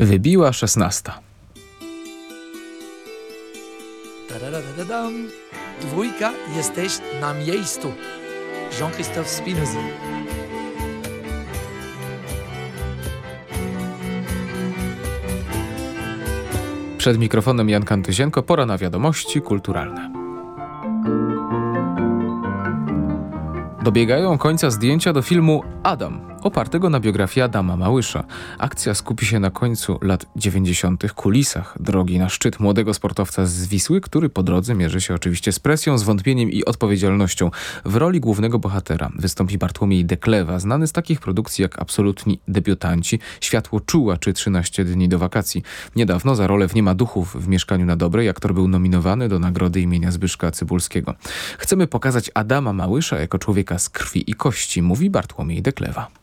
Wybiła szesnasta. Dwójka, jesteś na miejscu. Jean-Christophe Spinozzi. Przed mikrofonem Jan Kantyzienko, pora na wiadomości kulturalne. Dobiegają końca zdjęcia do filmu Adam, opartego na biografii Adama Małysza. Akcja skupi się na końcu lat 90. kulisach drogi na szczyt młodego sportowca z Wisły, który po drodze mierzy się oczywiście z presją, zwątpieniem i odpowiedzialnością. W roli głównego bohatera wystąpi Bartłomiej Deklewa, znany z takich produkcji jak Absolutni debiutanci, Światło czuła czy 13 dni do wakacji. Niedawno za rolę w Nie ma duchów w Mieszkaniu na Dobrej aktor był nominowany do nagrody imienia Zbyszka Cybulskiego. Chcemy pokazać Adama Małysza jako człowieka z krwi i kości, mówi Bartłomiej Deklewa.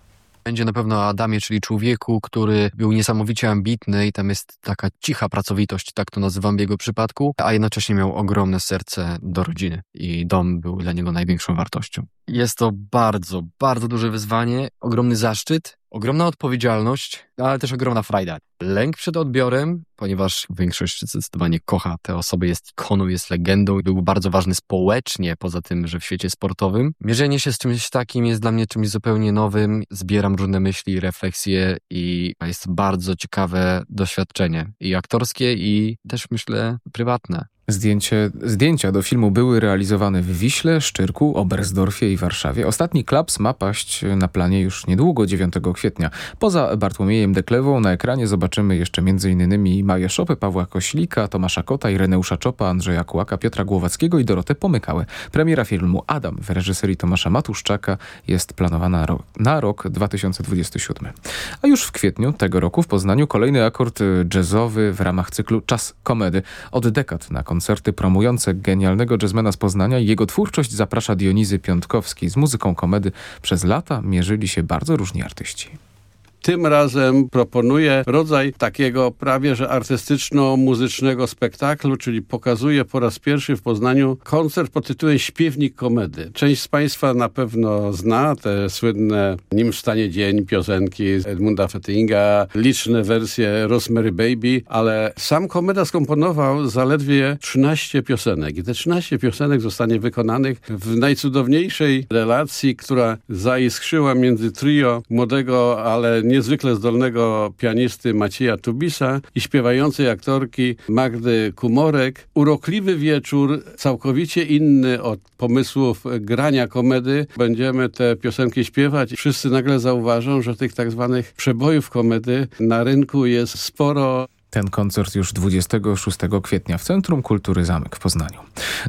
Będzie na pewno o Adamie, czyli człowieku, który był niesamowicie ambitny i tam jest taka cicha pracowitość, tak to nazywam w jego przypadku, a jednocześnie miał ogromne serce do rodziny i dom był dla niego największą wartością. Jest to bardzo, bardzo duże wyzwanie, ogromny zaszczyt, ogromna odpowiedzialność, ale też ogromna frajda. Lęk przed odbiorem, ponieważ większość zdecydowanie kocha te osoby, jest ikoną, jest legendą, był bardzo ważny społecznie, poza tym, że w świecie sportowym. Mierzenie się z czymś takim jest dla mnie czymś zupełnie nowym. Zbieram różne myśli, refleksje i jest bardzo ciekawe doświadczenie i aktorskie, i też myślę prywatne. Zdjęcie, zdjęcia do filmu były realizowane w Wiśle, Szczyrku, Oberstdorfie i Warszawie. Ostatni klaps ma paść na planie już niedługo, 9 kwietnia. Poza Bartłomiejem Deklewą na ekranie zobaczymy jeszcze m.in. Maję Szopę, Pawła Koślika, Tomasza Kota, Ireneusza Czopa, Andrzeja Kłaka, Piotra Głowackiego i Dorotę Pomykałę. Premiera filmu Adam w reżyserii Tomasza Matuszczaka jest planowana ro na rok 2027. A już w kwietniu tego roku w Poznaniu kolejny akord jazzowy w ramach cyklu Czas Komedy. Od dekad na koncerty promujące genialnego jazzmena z Poznania i jego twórczość zaprasza Dionizy Piątkowski. Z muzyką komedy przez lata mierzyli się bardzo różni artyści. Tym razem proponuję rodzaj takiego prawie że artystyczno-muzycznego spektaklu, czyli pokazuje po raz pierwszy w Poznaniu koncert pod tytułem Śpiewnik Komedy. Część z Państwa na pewno zna te słynne Nim wstanie dzień, piosenki Edmunda Fettinga, liczne wersje Rosemary Baby, ale sam Komeda skomponował zaledwie 13 piosenek i te 13 piosenek zostanie wykonanych w najcudowniejszej relacji, która zaiskrzyła między trio młodego, ale niezwykle zdolnego pianisty Macieja Tubisa i śpiewającej aktorki Magdy Kumorek. Urokliwy wieczór, całkowicie inny od pomysłów grania komedy. Będziemy te piosenki śpiewać. Wszyscy nagle zauważą, że tych tak zwanych przebojów komedy na rynku jest sporo. Ten koncert już 26 kwietnia w Centrum Kultury Zamek w Poznaniu.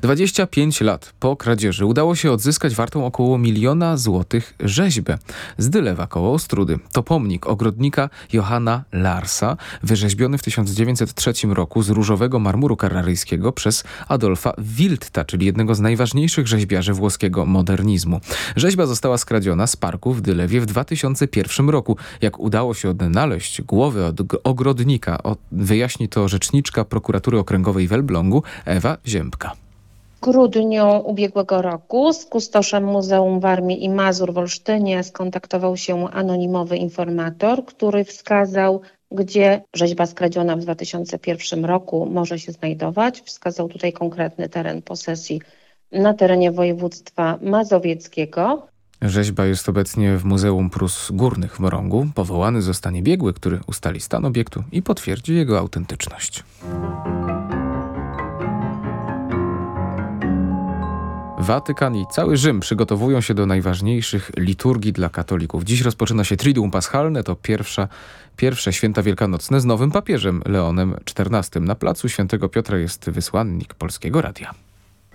25 lat po kradzieży udało się odzyskać wartą około miliona złotych rzeźbę z Dylewa koło Ostrudy. To pomnik ogrodnika Johanna Larsa, wyrzeźbiony w 1903 roku z różowego marmuru kararyjskiego przez Adolfa Wildta, czyli jednego z najważniejszych rzeźbiarzy włoskiego modernizmu. Rzeźba została skradziona z parku w Dylewie w 2001 roku. Jak udało się odnaleźć głowę od ogrodnika, od Wyjaśni to rzeczniczka prokuratury okręgowej w Elblągu Ewa Ziębka. Grudniu ubiegłego roku z kustoszem Muzeum Warmii i Mazur w Olsztynie skontaktował się anonimowy informator, który wskazał, gdzie rzeźba skradziona w 2001 roku może się znajdować. Wskazał tutaj konkretny teren posesji na terenie województwa mazowieckiego. Rzeźba jest obecnie w Muzeum Prus Górnych w Morągu. Powołany zostanie biegły, który ustali stan obiektu i potwierdzi jego autentyczność. Watykan i cały Rzym przygotowują się do najważniejszych liturgii dla katolików. Dziś rozpoczyna się Triduum Paschalne, to pierwsza, pierwsze święta wielkanocne z nowym papieżem Leonem XIV. Na placu Świętego Piotra jest wysłannik Polskiego Radia.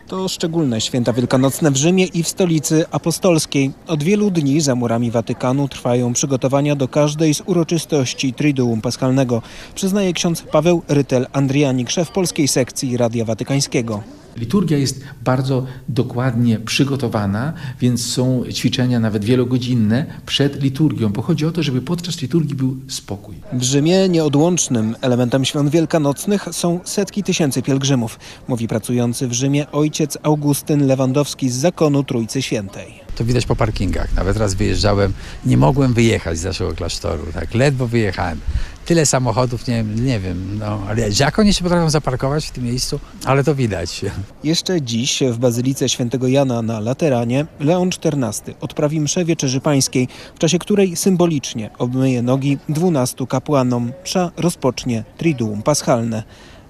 To szczególne święta wielkanocne w Rzymie i w stolicy apostolskiej. Od wielu dni za murami Watykanu trwają przygotowania do każdej z uroczystości Triduum Paschalnego, przyznaje ksiądz Paweł Rytel-Andrianik, szef polskiej sekcji Radia Watykańskiego. Liturgia jest bardzo dokładnie przygotowana, więc są ćwiczenia nawet wielogodzinne przed liturgią, bo chodzi o to, żeby podczas liturgii był spokój. W Rzymie nieodłącznym elementem świąt wielkanocnych są setki tysięcy pielgrzymów, mówi pracujący w Rzymie ojciec Augustyn Lewandowski z zakonu Trójcy Świętej. To widać po parkingach. Nawet raz wyjeżdżałem, nie mogłem wyjechać z naszego klasztoru, tak, ledwo wyjechałem. Tyle samochodów, nie, nie wiem, no, ale jak oni się potrafią zaparkować w tym miejscu? Ale to widać. Jeszcze dziś w Bazylice Świętego Jana na Lateranie Leon XIV odprawi mszę Wieczerzy Pańskiej, w czasie której symbolicznie obmyje nogi dwunastu kapłanom. Msza rozpocznie Triduum Paschalne.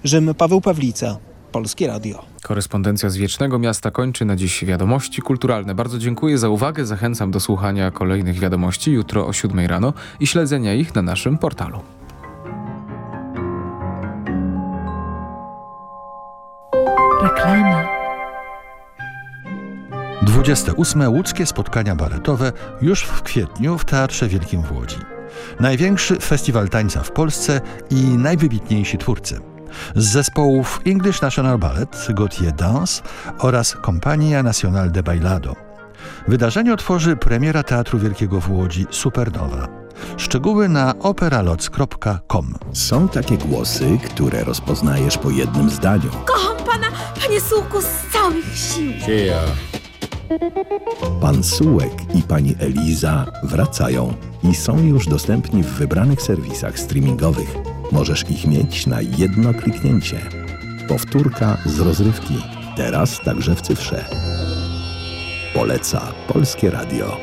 Rzym Paweł Pawlica, Polskie Radio. Korespondencja z Wiecznego Miasta kończy na dziś wiadomości kulturalne. Bardzo dziękuję za uwagę. Zachęcam do słuchania kolejnych wiadomości jutro o 7 rano i śledzenia ich na naszym portalu. Reklama. 28. Łódzkie spotkania baletowe już w kwietniu w Teatrze Wielkim w Łodzi. Największy festiwal tańca w Polsce i najwybitniejsi twórcy. Z zespołów English National Ballet, Gautier Dance oraz Compagnia Nacional de Bailado. Wydarzenie otworzy premiera Teatru Wielkiego w Łodzi Supernowa. Szczegóły na operaloc.com. Są takie głosy, które rozpoznajesz po jednym zdaniu. Kocham pana, panie Sułku, z całych sił. Pan Sułek i pani Eliza wracają i są już dostępni w wybranych serwisach streamingowych. Możesz ich mieć na jedno kliknięcie. Powtórka z rozrywki. Teraz także w cyfrze. Poleca Polskie Radio.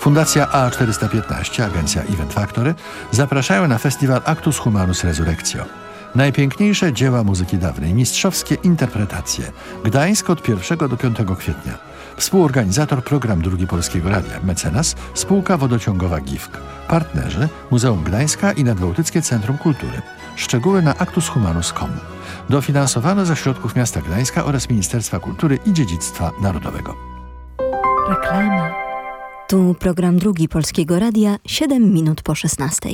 Fundacja A415, agencja Event Factory zapraszają na festiwal Actus Humanus Resurrectio. Najpiękniejsze dzieła muzyki dawnej, mistrzowskie interpretacje. Gdańsk od 1 do 5 kwietnia. Współorganizator program Drugi Polskiego Radia, mecenas, spółka wodociągowa GIFK. Partnerzy Muzeum Gdańska i Nadbałtyckie Centrum Kultury. Szczegóły na actushumanus.com. Dofinansowano ze środków miasta Gdańska oraz Ministerstwa Kultury i Dziedzictwa Narodowego. Reklama. Tu program Drugi Polskiego Radia, 7 minut po 16.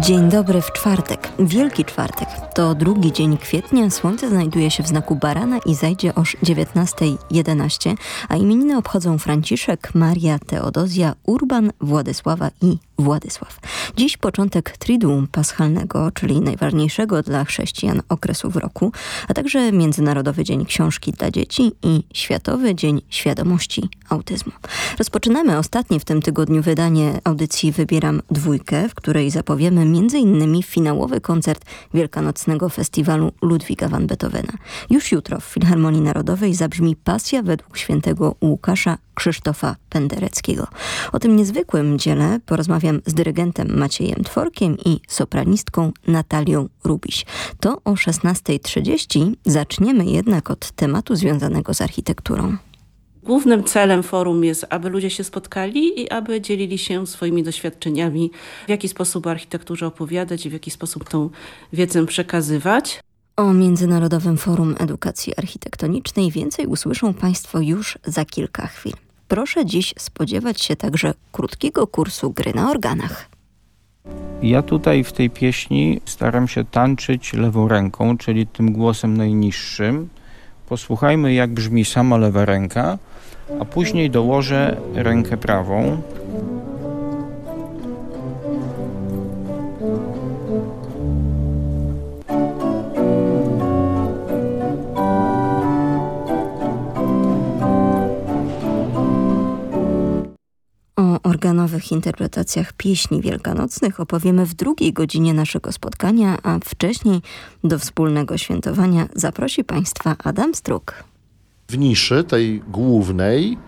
Dzień dobry w czwartek, Wielki Czwartek. To drugi dzień kwietnia, słońce znajduje się w znaku barana i zajdzie o 19.11, a imieniny obchodzą Franciszek, Maria, Teodozja, Urban, Władysława i Władysław. Dziś początek Triduum Paschalnego, czyli najważniejszego dla chrześcijan okresu w roku, a także Międzynarodowy Dzień Książki dla Dzieci i Światowy Dzień Świadomości Autyzmu. Rozpoczynamy ostatnie w tym tygodniu wydanie audycji Wybieram Dwójkę, w której zapowiemy m.in. finałowy koncert Wielkanocnego Festiwalu Ludwiga van Beethovena. Już jutro w Filharmonii Narodowej zabrzmi pasja według świętego Łukasza Krzysztofa Pendereckiego. O tym niezwykłym dziele porozmawiam z dyrygentem Maciejem Tworkiem i sopranistką Natalią Rubiś. To o 16.30 zaczniemy jednak od tematu związanego z architekturą. Głównym celem forum jest, aby ludzie się spotkali i aby dzielili się swoimi doświadczeniami, w jaki sposób o architekturze opowiadać i w jaki sposób tą wiedzę przekazywać. O Międzynarodowym Forum Edukacji Architektonicznej więcej usłyszą Państwo już za kilka chwil. Proszę dziś spodziewać się także krótkiego kursu gry na organach. Ja tutaj w tej pieśni staram się tańczyć lewą ręką, czyli tym głosem najniższym. Posłuchajmy, jak brzmi sama lewa ręka, a później dołożę rękę prawą. Organowych interpretacjach pieśni wielkanocnych opowiemy w drugiej godzinie naszego spotkania, a wcześniej do wspólnego świętowania zaprosi Państwa Adam Struk. W niszy tej głównej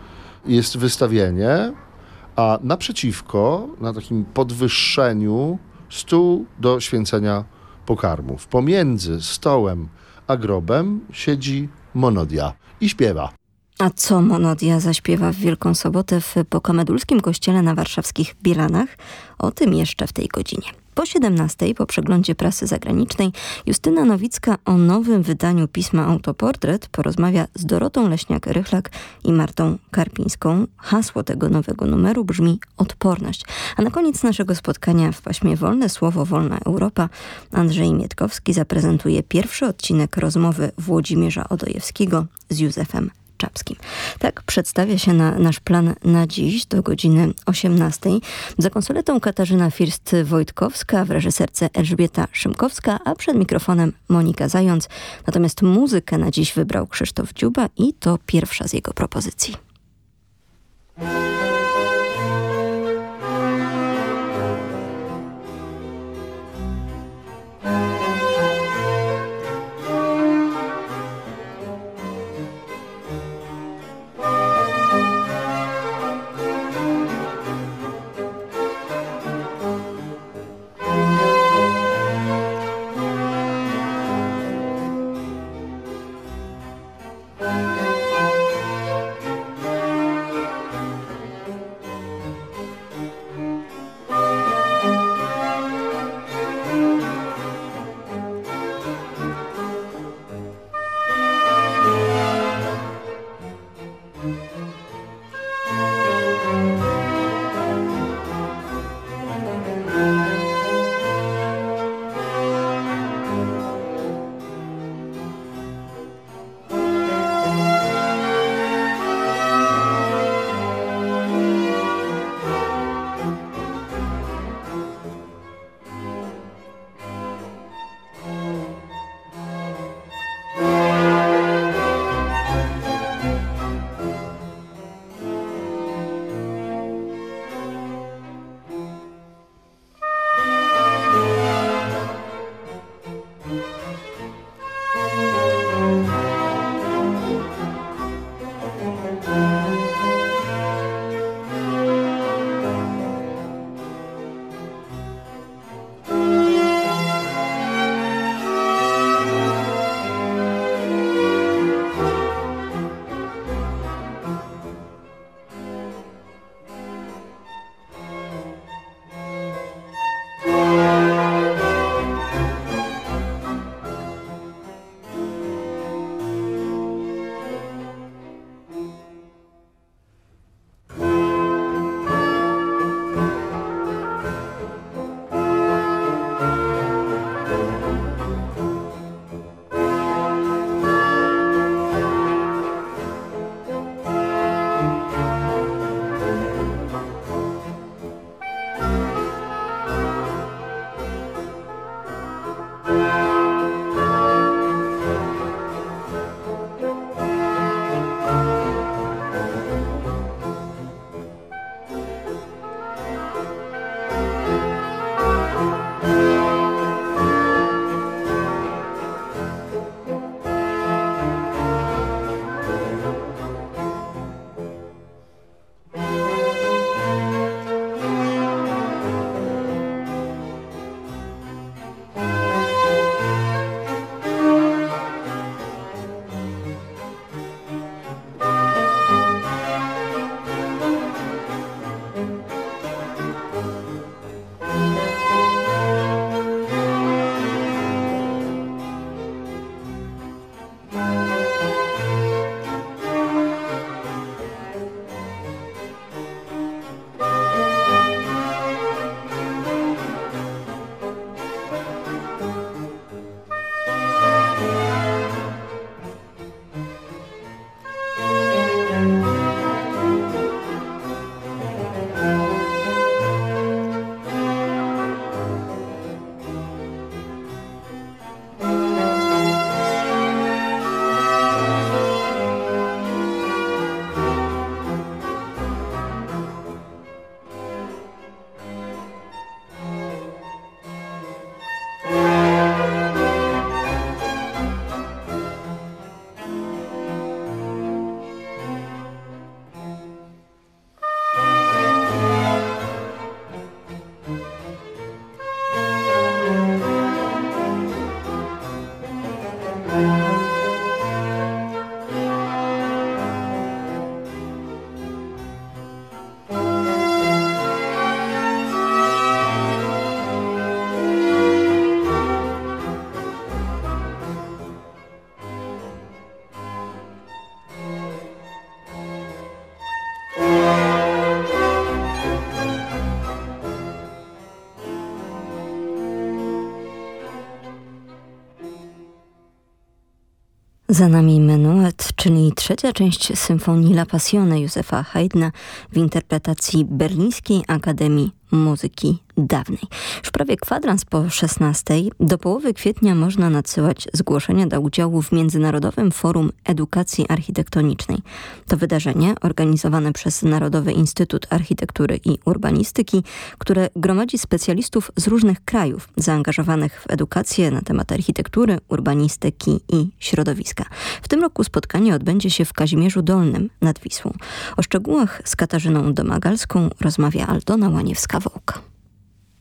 jest wystawienie, a naprzeciwko, na takim podwyższeniu, stół do święcenia pokarmów. Pomiędzy stołem a grobem siedzi monodia i śpiewa. A co Monodia zaśpiewa w Wielką Sobotę w Pokomedulskim Kościele na warszawskich Bielanach? O tym jeszcze w tej godzinie. Po 17 po przeglądzie prasy zagranicznej Justyna Nowicka o nowym wydaniu pisma Autoportret porozmawia z Dorotą Leśniak-Rychlak i Martą Karpińską. Hasło tego nowego numeru brzmi odporność. A na koniec naszego spotkania w paśmie Wolne Słowo, Wolna Europa Andrzej Mietkowski zaprezentuje pierwszy odcinek rozmowy Włodzimierza Odojewskiego z Józefem Czapskim. Tak przedstawia się na nasz plan na dziś do godziny 18. Za konsoletą Katarzyna First-Wojtkowska, w reżyserce Elżbieta Szymkowska, a przed mikrofonem Monika Zając. Natomiast muzykę na dziś wybrał Krzysztof Dziuba i to pierwsza z jego propozycji. Za nami Menuet, czyli trzecia część symfonii La Passione Józefa Haydna w interpretacji Berlińskiej Akademii Muzyki Dawnej. Już prawie kwadrans po 16 do połowy kwietnia można nadsyłać zgłoszenia do udziału w Międzynarodowym Forum Edukacji Architektonicznej. To wydarzenie organizowane przez Narodowy Instytut Architektury i Urbanistyki, które gromadzi specjalistów z różnych krajów zaangażowanych w edukację na temat architektury, urbanistyki i środowiska. W tym roku spotkanie odbędzie się w Kazimierzu Dolnym nad Wisłą. O szczegółach z Katarzyną Domagalską rozmawia Aldona Łaniewska-Wołka.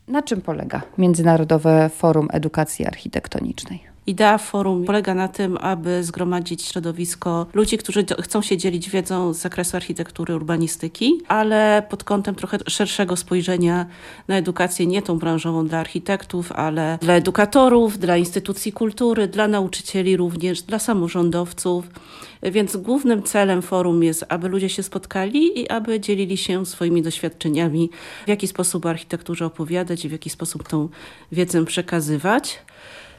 Na czym polega Międzynarodowe Forum Edukacji Architektonicznej? Idea forum polega na tym, aby zgromadzić środowisko ludzi, którzy chcą się dzielić wiedzą z zakresu architektury, urbanistyki, ale pod kątem trochę szerszego spojrzenia na edukację, nie tą branżową dla architektów, ale dla edukatorów, dla instytucji kultury, dla nauczycieli również, dla samorządowców. Więc głównym celem forum jest, aby ludzie się spotkali i aby dzielili się swoimi doświadczeniami, w jaki sposób o architekturze opowiadać i w jaki sposób tą wiedzę przekazywać.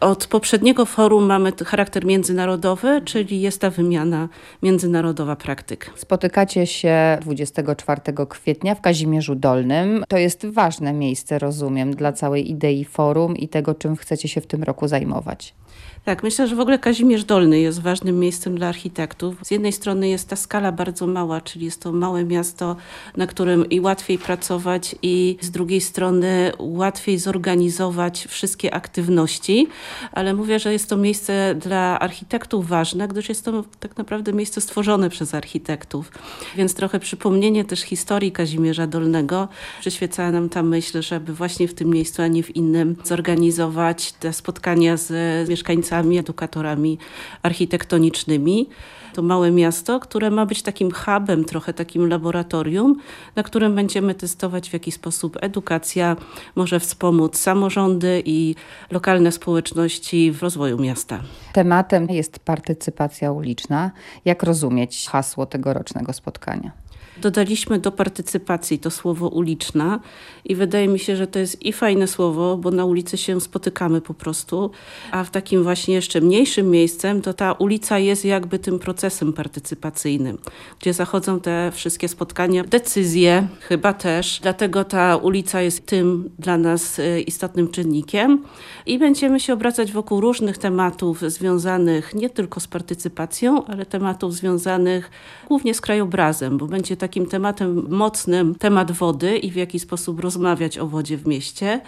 Od poprzedniego forum mamy charakter międzynarodowy, czyli jest ta wymiana międzynarodowa praktyk. Spotykacie się 24 kwietnia w Kazimierzu Dolnym. To jest ważne miejsce, rozumiem, dla całej idei forum i tego, czym chcecie się w tym roku zajmować. Tak, myślę, że w ogóle Kazimierz Dolny jest ważnym miejscem dla architektów. Z jednej strony jest ta skala bardzo mała, czyli jest to małe miasto, na którym i łatwiej pracować, i z drugiej strony łatwiej zorganizować wszystkie aktywności, ale mówię, że jest to miejsce dla architektów ważne, gdyż jest to tak naprawdę miejsce stworzone przez architektów. Więc trochę przypomnienie też historii Kazimierza Dolnego przyświecała nam ta myśl, żeby właśnie w tym miejscu, a nie w innym zorganizować te spotkania z mieszkańcami edukatorami architektonicznymi. To małe miasto, które ma być takim hubem, trochę takim laboratorium, na którym będziemy testować, w jaki sposób edukacja może wspomóc samorządy i lokalne społeczności w rozwoju miasta. Tematem jest partycypacja uliczna. Jak rozumieć hasło tegorocznego spotkania? Dodaliśmy do partycypacji to słowo uliczna i wydaje mi się, że to jest i fajne słowo, bo na ulicy się spotykamy po prostu, a w takim właśnie jeszcze mniejszym miejscem to ta ulica jest jakby tym procesem partycypacyjnym, gdzie zachodzą te wszystkie spotkania, decyzje chyba też, dlatego ta ulica jest tym dla nas y, istotnym czynnikiem i będziemy się obracać wokół różnych tematów związanych nie tylko z partycypacją, ale tematów związanych głównie z krajobrazem, bo będzie takim tematem mocnym temat wody i w jaki sposób rozmawiać o wodzie w mieście.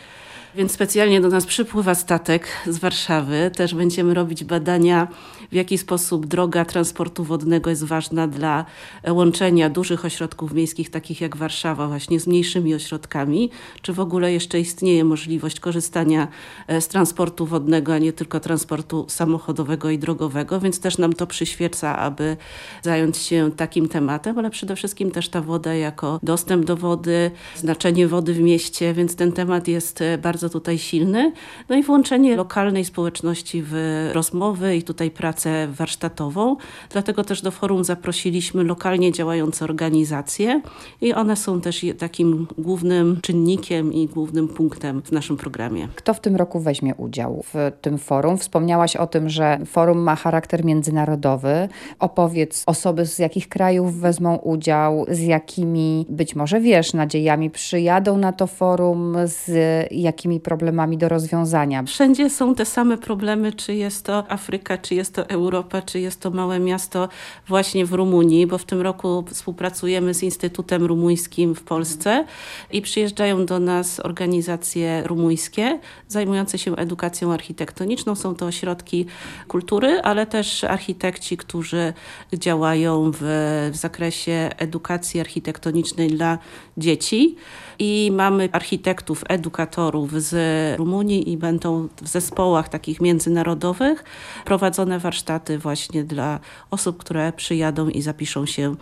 Więc specjalnie do nas przypływa statek z Warszawy. Też będziemy robić badania, w jaki sposób droga transportu wodnego jest ważna dla łączenia dużych ośrodków miejskich, takich jak Warszawa, właśnie z mniejszymi ośrodkami. Czy w ogóle jeszcze istnieje możliwość korzystania e, z transportu wodnego, a nie tylko transportu samochodowego i drogowego. Więc też nam to przyświeca, aby zająć się takim tematem, ale przede wszystkim też ta woda jako dostęp do wody, znaczenie wody w mieście, więc ten temat jest e, bardzo bardzo tutaj silny. No i włączenie lokalnej społeczności w rozmowy i tutaj pracę warsztatową. Dlatego też do forum zaprosiliśmy lokalnie działające organizacje i one są też takim głównym czynnikiem i głównym punktem w naszym programie. Kto w tym roku weźmie udział w tym forum? Wspomniałaś o tym, że forum ma charakter międzynarodowy. Opowiedz osoby z jakich krajów wezmą udział, z jakimi być może wiesz, nadziejami przyjadą na to forum, z jakimi problemami do rozwiązania. Wszędzie są te same problemy, czy jest to Afryka, czy jest to Europa, czy jest to małe miasto właśnie w Rumunii, bo w tym roku współpracujemy z Instytutem Rumuńskim w Polsce i przyjeżdżają do nas organizacje rumuńskie zajmujące się edukacją architektoniczną. Są to ośrodki kultury, ale też architekci, którzy działają w, w zakresie edukacji architektonicznej dla dzieci i mamy architektów, edukatorów z Rumunii i będą w zespołach takich międzynarodowych prowadzone warsztaty właśnie dla osób, które przyjadą i zapiszą się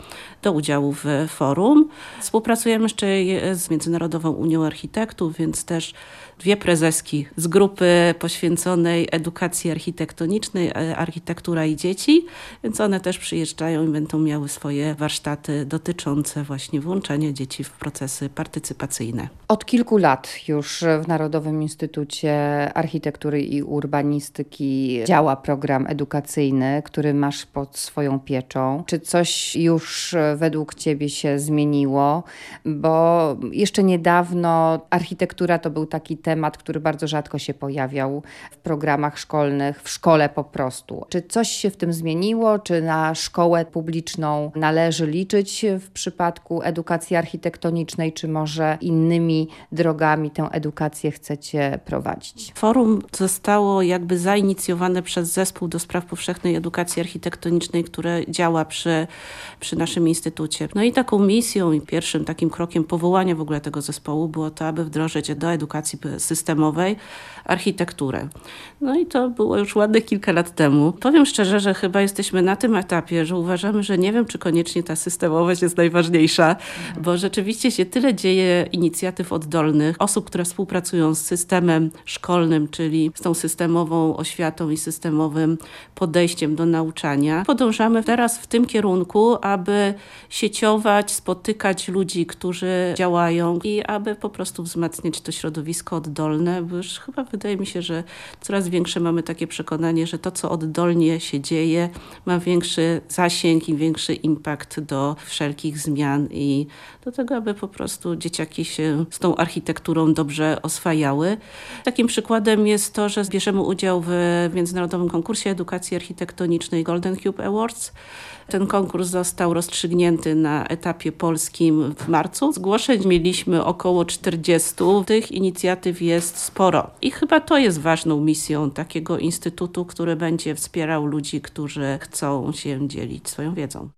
do udziału w forum. Współpracujemy jeszcze z Międzynarodową Unią Architektów, więc też dwie prezeski z grupy poświęconej edukacji architektonicznej, e, architektura i dzieci, więc one też przyjeżdżają i będą miały swoje warsztaty dotyczące właśnie włączania dzieci w procesy partycypacyjne. Od kilku lat już w Narodowym Instytucie Architektury i Urbanistyki działa program edukacyjny, który masz pod swoją pieczą. Czy coś już według Ciebie się zmieniło? Bo jeszcze niedawno architektura to był taki temat, który bardzo rzadko się pojawiał w programach szkolnych, w szkole po prostu. Czy coś się w tym zmieniło? Czy na szkołę publiczną należy liczyć w przypadku edukacji architektonicznej, czy może innymi drogami tę edukację chcecie prowadzić? Forum zostało jakby zainicjowane przez Zespół do Spraw Powszechnej Edukacji Architektonicznej, które działa przy, przy naszym instytucie. No i taką misją i pierwszym takim krokiem powołania w ogóle tego zespołu było to, aby wdrożyć do edukacji systemowej architekturę. No i to było już ładne kilka lat temu. Powiem szczerze, że chyba jesteśmy na tym etapie, że uważamy, że nie wiem, czy koniecznie ta systemowość jest najważniejsza, bo rzeczywiście się tyle dzieje inicjatyw oddolnych, osób, które współpracują z systemem szkolnym, czyli z tą systemową oświatą i systemowym podejściem do nauczania. Podążamy teraz w tym kierunku, aby sieciować, spotykać ludzi, którzy działają i aby po prostu wzmacniać to środowisko oddolne, bo już chyba wydaje mi się, że coraz większe mamy takie przekonanie, że to, co oddolnie się dzieje, ma większy zasięg i większy impact do wszelkich zmian i do tego, aby po prostu dzieciaki się z tą architekturą dobrze oswajały. Takim przykładem jest to, że bierzemy udział w Międzynarodowym Konkursie Edukacji Architektonicznej Golden Cube Awards. Ten konkurs został rozstrzygnięty na etapie polskim w marcu. Zgłoszeń mieliśmy około 40. Tych inicjatyw jest sporo. I chyba to jest ważną misją takiego instytutu, który będzie wspierał ludzi, którzy chcą się dzielić swoją wiedzą.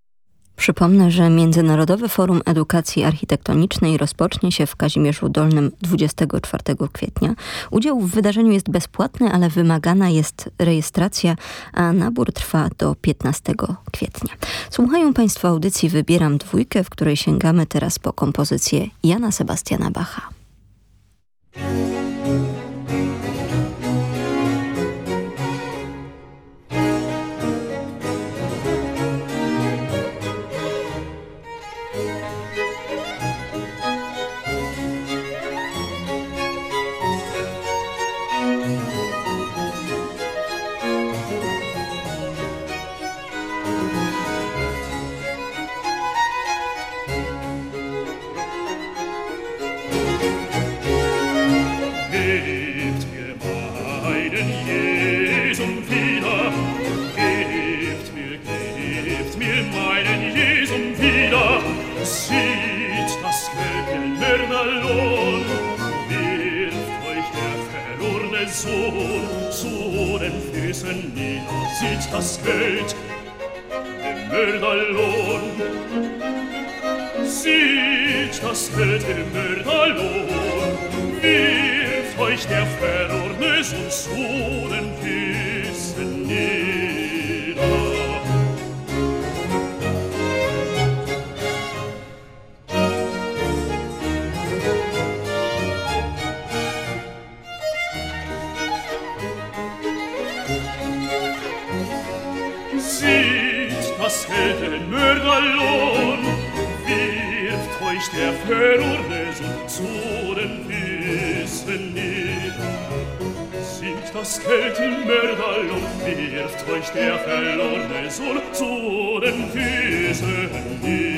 Przypomnę, że Międzynarodowe Forum Edukacji Architektonicznej rozpocznie się w Kazimierzu Dolnym 24 kwietnia. Udział w wydarzeniu jest bezpłatny, ale wymagana jest rejestracja, a nabór trwa do 15 kwietnia. Słuchają Państwo audycji Wybieram Dwójkę, w której sięgamy teraz po kompozycję Jana Sebastiana Bacha. Jesum wieder, gebt mir, gebt mir meinen Jesum wieder, sieht das Gelbe Mörderlohn, wirft euch der verlorene Sohn zu den Füßen nieder, sieht das Geld, im Mörderlohn, sieht das Geld, den Mörderlohn, wirft euch der verlorene Jesus, o das Kelten Merdal und wirft euch der verlorene Sohn zu den Füßen hin.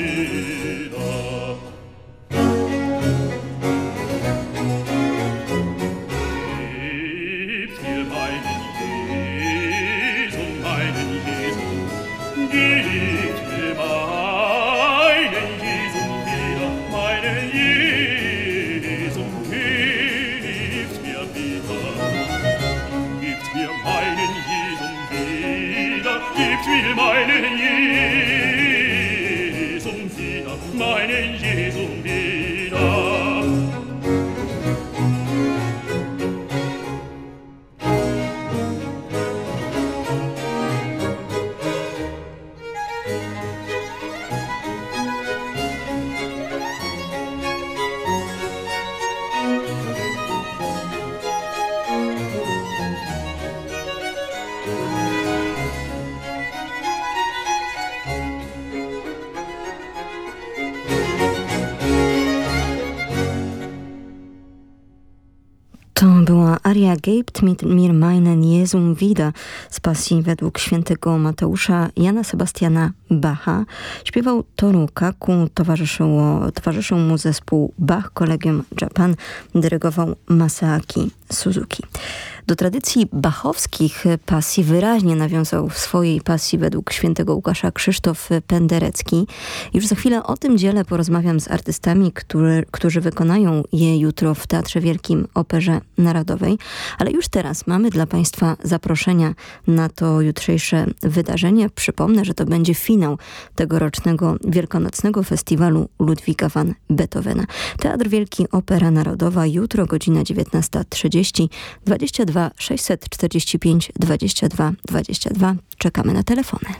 Aria Gebt mit mir meinen Jesum wieder z pasji według świętego Mateusza Jana Sebastiana Bacha. Śpiewał Toru Kaku, towarzyszył mu zespół Bach Collegium Japan, dyrygował Masaaki Suzuki. Do tradycji bachowskich pasji wyraźnie nawiązał w swojej pasji według świętego Łukasza Krzysztof Penderecki. Już za chwilę o tym dziele porozmawiam z artystami, który, którzy wykonają je jutro w Teatrze Wielkim Operze Narodowej. Ale już teraz mamy dla Państwa zaproszenia na to jutrzejsze wydarzenie. Przypomnę, że to będzie finał tegorocznego Wielkanocnego Festiwalu Ludwika van Beethovena. Teatr Wielki Opera Narodowa jutro godzina 19.30 22 645 22 22. Czekamy na telefony.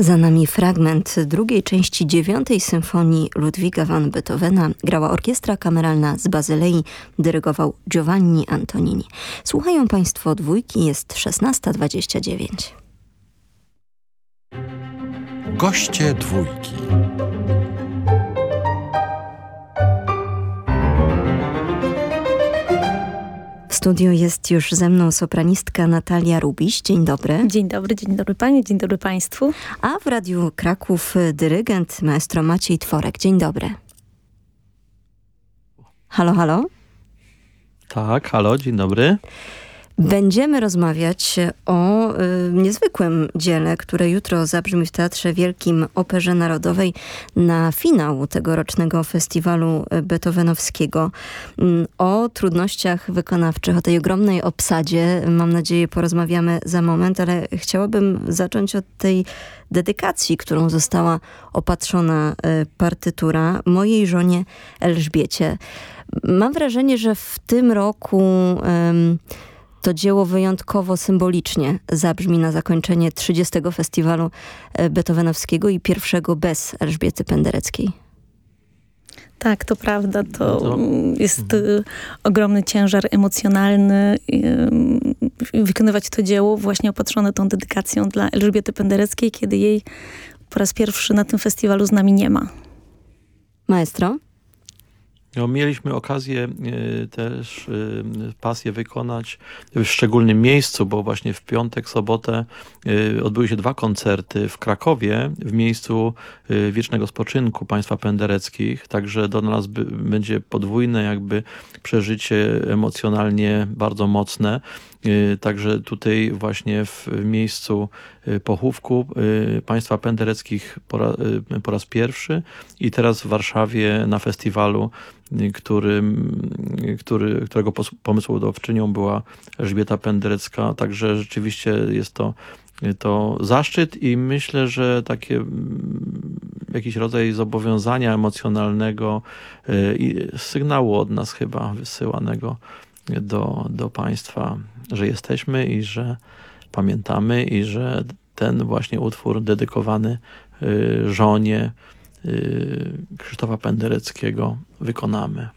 Za nami fragment drugiej części dziewiątej symfonii Ludwiga van Beethovena. Grała orkiestra kameralna z Bazylei, dyrygował Giovanni Antonini. Słuchają Państwo dwójki, jest 16.29. Goście dwójki. Studio jest już ze mną sopranistka Natalia Rubiś. Dzień dobry. Dzień dobry, dzień dobry Pani, dzień dobry Państwu. A w Radiu Kraków dyrygent maestro Maciej Tworek. Dzień dobry. Halo, halo? Tak, halo, dzień dobry. Będziemy rozmawiać o y, niezwykłym dziele, które jutro zabrzmi w Teatrze Wielkim Operze Narodowej na finał tegorocznego festiwalu beethovenowskiego. Y, o trudnościach wykonawczych, o tej ogromnej obsadzie, mam nadzieję porozmawiamy za moment, ale chciałabym zacząć od tej dedykacji, którą została opatrzona y, partytura mojej żonie Elżbiecie. Mam wrażenie, że w tym roku to dzieło wyjątkowo symbolicznie zabrzmi na zakończenie 30. festiwalu e, beethovenowskiego i pierwszego bez Elżbiety Pendereckiej. Tak, to prawda. To jest mhm. ogromny ciężar emocjonalny. Wykonywać to dzieło właśnie opatrzone tą dedykacją dla Elżbiety Pendereckiej, kiedy jej po raz pierwszy na tym festiwalu z nami nie ma. Maestro? No, mieliśmy okazję y, też y, pasję wykonać w szczególnym miejscu, bo właśnie w piątek, sobotę odbyły się dwa koncerty w Krakowie w miejscu wiecznego spoczynku państwa pendereckich, także do nas będzie podwójne jakby przeżycie emocjonalnie bardzo mocne. Także tutaj właśnie w miejscu pochówku państwa pendereckich po raz, po raz pierwszy i teraz w Warszawie na festiwalu który, który, którego pomysłodawczynią była Elżbieta Penderecka. Także rzeczywiście jest to, to zaszczyt i myślę, że takie mm, jakiś rodzaj zobowiązania emocjonalnego e, i sygnału od nas chyba wysyłanego do, do państwa, że jesteśmy i że pamiętamy i że ten właśnie utwór dedykowany e, żonie Y, Krzysztofa Pendereckiego wykonamy.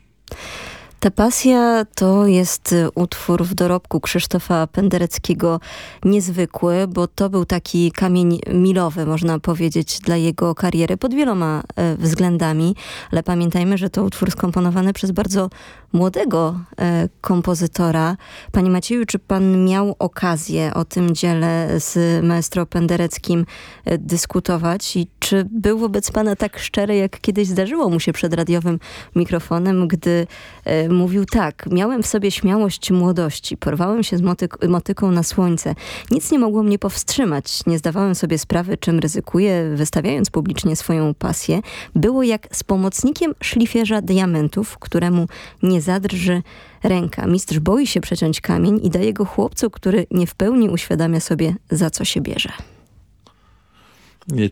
Ta pasja to jest y, utwór w dorobku Krzysztofa Pendereckiego niezwykły, bo to był taki kamień milowy, można powiedzieć, dla jego kariery pod wieloma e, względami, ale pamiętajmy, że to utwór skomponowany przez bardzo młodego e, kompozytora. Panie Macieju, czy pan miał okazję o tym dziele z maestro Pendereckim e, dyskutować i czy był wobec pana tak szczery, jak kiedyś zdarzyło mu się przed radiowym mikrofonem, gdy e, mówił tak, miałem w sobie śmiałość młodości, porwałem się z motyk motyką na słońce. Nic nie mogło mnie powstrzymać. Nie zdawałem sobie sprawy, czym ryzykuję, wystawiając publicznie swoją pasję. Było jak z pomocnikiem szlifierza diamentów, któremu nie zadrży ręka. Mistrz boi się przeciąć kamień i daje go chłopcu, który nie w pełni uświadamia sobie, za co się bierze.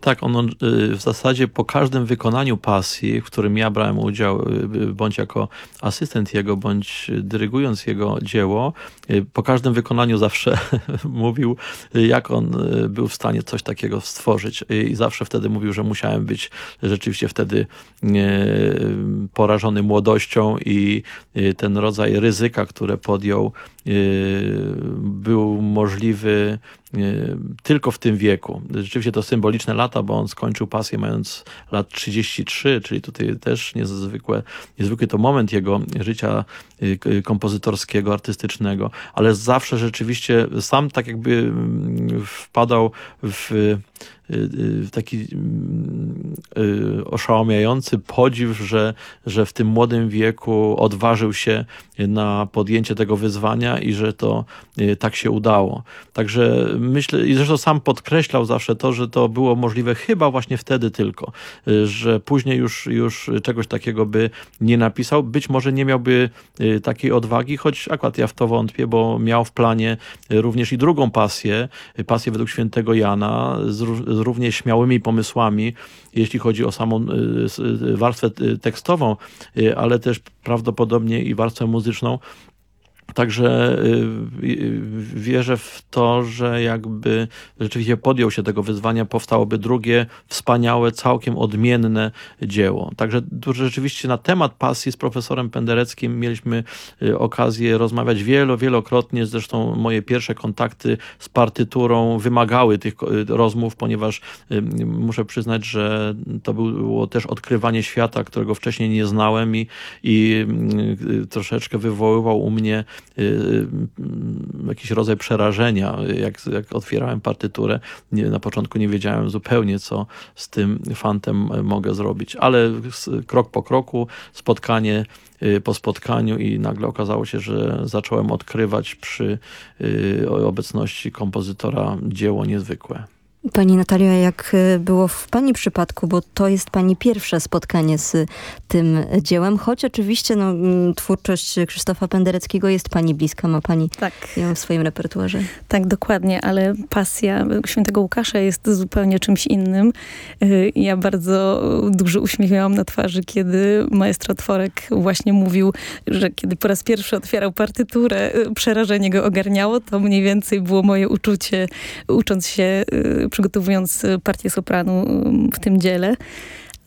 Tak, on y, w zasadzie po każdym wykonaniu pasji, w którym ja brałem udział, y, bądź jako asystent jego, bądź dyrygując jego dzieło, y, po każdym wykonaniu zawsze mówił, jak on był w stanie coś takiego stworzyć. I zawsze wtedy mówił, że musiałem być rzeczywiście wtedy porażony młodością i ten rodzaj ryzyka, które podjął, był możliwy tylko w tym wieku. Rzeczywiście to symboliczne lata, bo on skończył pasję mając lat 33, czyli tutaj też niezwykłe, niezwykły to moment jego życia y, kompozytorskiego, artystycznego, ale zawsze rzeczywiście sam tak jakby mm, wpadał w taki mm, y, oszałamiający podziw, że, że w tym młodym wieku odważył się na podjęcie tego wyzwania i że to y, tak się udało. Także myślę, i zresztą sam podkreślał zawsze to, że to było możliwe chyba właśnie wtedy tylko, y, że później już, już czegoś takiego by nie napisał. Być może nie miałby takiej odwagi, choć akurat ja w to wątpię, bo miał w planie również i drugą pasję, pasję według świętego Jana z równie śmiałymi pomysłami, jeśli chodzi o samą y, y, warstwę y, tekstową, ale też prawdopodobnie i warstwę muzyczną. Także wierzę w to, że jakby rzeczywiście podjął się tego wyzwania, powstałoby drugie wspaniałe, całkiem odmienne dzieło. Także rzeczywiście na temat pasji z profesorem Pendereckim mieliśmy okazję rozmawiać wielo, wielokrotnie. Zresztą moje pierwsze kontakty z partyturą wymagały tych rozmów, ponieważ muszę przyznać, że to było też odkrywanie świata, którego wcześniej nie znałem i, i troszeczkę wywoływał u mnie jakiś rodzaj przerażenia. Jak, jak otwierałem partyturę, nie, na początku nie wiedziałem zupełnie, co z tym fantem mogę zrobić, ale krok po kroku, spotkanie po spotkaniu i nagle okazało się, że zacząłem odkrywać przy obecności kompozytora dzieło niezwykłe. Pani Natalia, jak e, było w Pani przypadku, bo to jest Pani pierwsze spotkanie z tym dziełem, choć oczywiście no, twórczość Krzysztofa Pendereckiego jest Pani bliska, ma Pani tak. ją w swoim repertuarze. Tak, dokładnie, ale pasja świętego Łukasza jest zupełnie czymś innym. E, ja bardzo duży uśmiech miałam na twarzy, kiedy maestro Tworek właśnie mówił, że kiedy po raz pierwszy otwierał partyturę, przerażenie go ogarniało, to mniej więcej było moje uczucie, ucząc się przygotowując y, partię sopranu y, w tym dziele.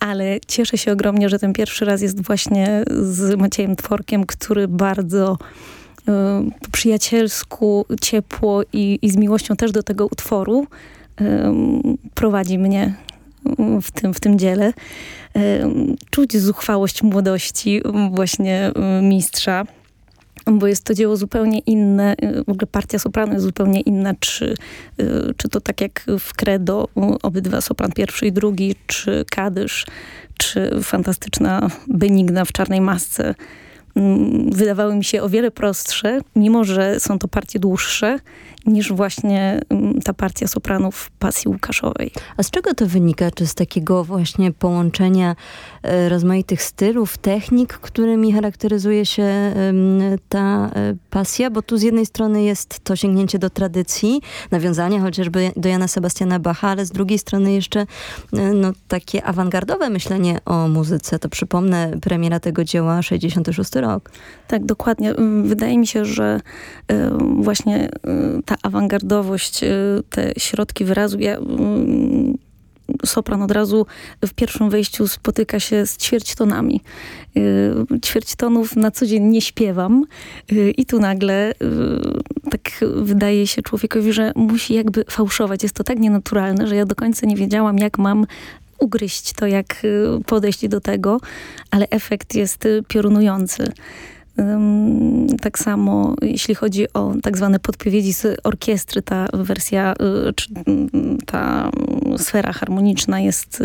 Ale cieszę się ogromnie, że ten pierwszy raz jest właśnie z Maciejem Tworkiem, który bardzo y, przyjacielsku, ciepło i, i z miłością też do tego utworu prowadzi mnie w tym, w tym dziele. Czuć zuchwałość młodości właśnie mistrza bo jest to dzieło zupełnie inne, y, w ogóle partia soprano jest zupełnie inna, czy, y, czy to tak jak w Credo, obydwa sopran pierwszy i drugi, czy Kadysz, czy fantastyczna Benigna w czarnej masce, wydawały mi się o wiele prostsze, mimo że są to partie dłuższe, niż właśnie mm, ta partia sopranów pasji Łukaszowej. A z czego to wynika? Czy z takiego właśnie połączenia e, rozmaitych stylów, technik, którymi charakteryzuje się ta e, pasja? Bo tu z jednej strony jest to sięgnięcie do tradycji, nawiązanie chociażby do Jana Sebastiana Bacha, ale z drugiej strony jeszcze e, no, takie awangardowe myślenie o muzyce. To przypomnę, premiera tego dzieła 66 rok. Tak, dokładnie. Wydaje mi się, że właśnie ta ta awangardowość, y, te środki wyrazu. Ja, mm, sopran od razu w pierwszym wejściu spotyka się z ćwierćtonami. Y, ćwierćtonów na co dzień nie śpiewam y, i tu nagle tak wydaje się człowiekowi, że musi jakby fałszować. Jest to tak nienaturalne, że ja do końca nie wiedziałam, jak mam ugryźć to, jak podejść do tego, ale efekt jest piorunujący. Tak samo jeśli chodzi o tak zwane podpowiedzi z orkiestry, ta wersja, y, ta sfera harmoniczna jest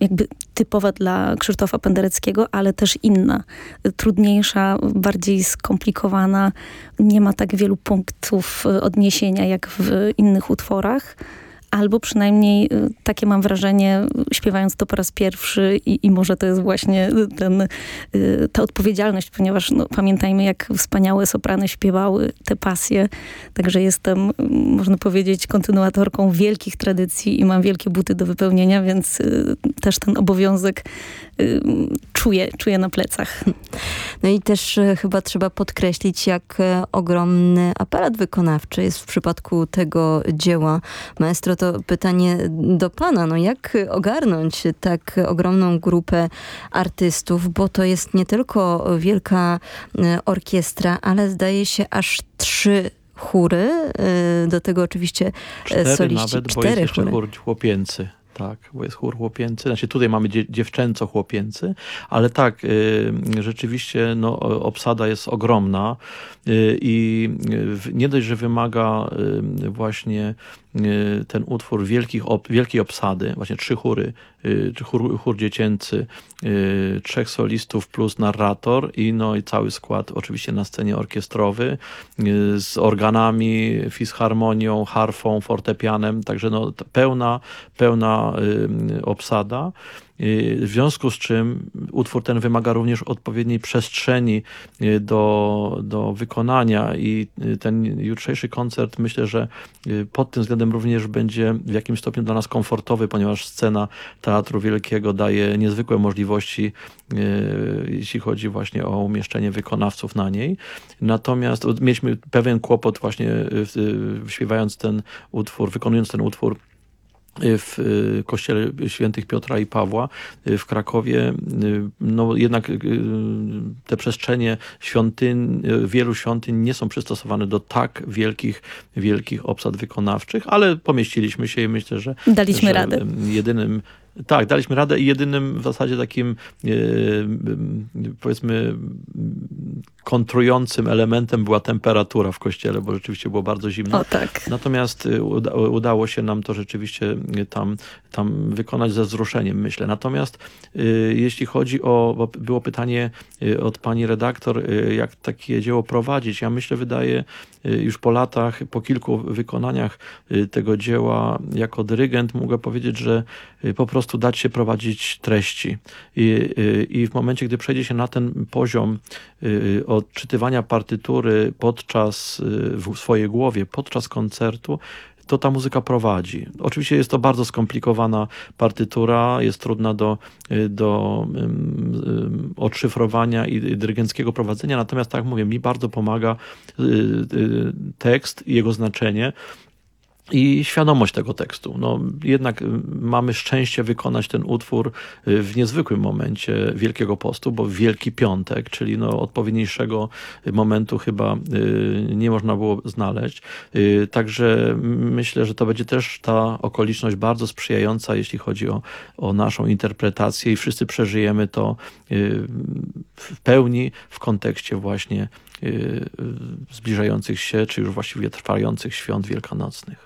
jakby typowa dla Krzysztofa Pendereckiego, ale też inna, trudniejsza, bardziej skomplikowana, nie ma tak wielu punktów odniesienia jak w innych utworach albo przynajmniej y, takie mam wrażenie, śpiewając to po raz pierwszy i, i może to jest właśnie ten, y, ta odpowiedzialność, ponieważ no, pamiętajmy, jak wspaniałe soprany śpiewały te pasje, także jestem, można powiedzieć, kontynuatorką wielkich tradycji i mam wielkie buty do wypełnienia, więc y, też ten obowiązek czuję, czuję na plecach. No i też chyba trzeba podkreślić, jak e, ogromny aparat wykonawczy jest w przypadku tego dzieła. Maestro, to pytanie do pana. No jak ogarnąć tak ogromną grupę artystów, bo to jest nie tylko wielka e, orkiestra, ale zdaje się aż trzy chóry, e, do tego oczywiście Cztery soliści. nawet, Cztery bo jest jeszcze chór chłopięcy. Tak, bo jest chór chłopięcy. Znaczy tutaj mamy dzie dziewczęco-chłopięcy, ale tak, y, rzeczywiście no, obsada jest ogromna y, i nie dość, że wymaga y, właśnie ten utwór wielkich, wielkiej obsady, właśnie trzy chóry, y, chór, chór dziecięcy, y, trzech solistów plus narrator i, no, i cały skład oczywiście na scenie orkiestrowy z organami, fisharmonią, harfą, fortepianem, także no, pełna, pełna obsada. W związku z czym utwór ten wymaga również odpowiedniej przestrzeni y, do, do wykonania i y, ten jutrzejszy koncert myślę, że y, pod tym względem również będzie w jakimś stopniu dla nas komfortowy, ponieważ scena Teatru Wielkiego daje niezwykłe możliwości, jeśli chodzi właśnie o umieszczenie wykonawców na niej. Natomiast mieliśmy pewien kłopot właśnie śpiewając ten utwór, wykonując ten utwór w y, kościele świętych Piotra i Pawła y, w Krakowie, y, no jednak te przestrzenie wielu świątyń nie są przystosowane do tak wielkich, wielkich obsad wykonawczych, ale pomieściliśmy się i myślę, że, Daliśmy że radę. jedynym Tak, daliśmy radę i jedynym w zasadzie takim powiedzmy kontrującym elementem była temperatura w kościele, bo rzeczywiście było bardzo zimno. O, tak. Natomiast uda, udało się nam to rzeczywiście tam, tam wykonać ze wzruszeniem, myślę. Natomiast jeśli chodzi o, było pytanie od pani redaktor, jak takie dzieło prowadzić, ja myślę, wydaje już po latach, po kilku wykonaniach tego dzieła jako dyrygent mogę powiedzieć, że po prostu dać się prowadzić treści. I, i w momencie, gdy przejdzie się na ten poziom odczytywania partytury podczas, w swojej głowie, podczas koncertu, to ta muzyka prowadzi. Oczywiście jest to bardzo skomplikowana partytura, jest trudna do, do odszyfrowania i dyrygenckiego prowadzenia, natomiast tak jak mówię, mi bardzo pomaga y, y, tekst i jego znaczenie i świadomość tego tekstu. No, jednak y, mamy szczęście wykonać ten utwór y, w niezwykłym momencie Wielkiego Postu, bo Wielki Piątek, czyli no, odpowiedniejszego momentu chyba y, nie można było znaleźć. Także myślę, że to będzie też ta okoliczność bardzo sprzyjająca, jeśli chodzi o, o naszą interpretację i wszyscy przeżyjemy to w pełni w kontekście właśnie zbliżających się, czy już właściwie trwających świąt wielkanocnych.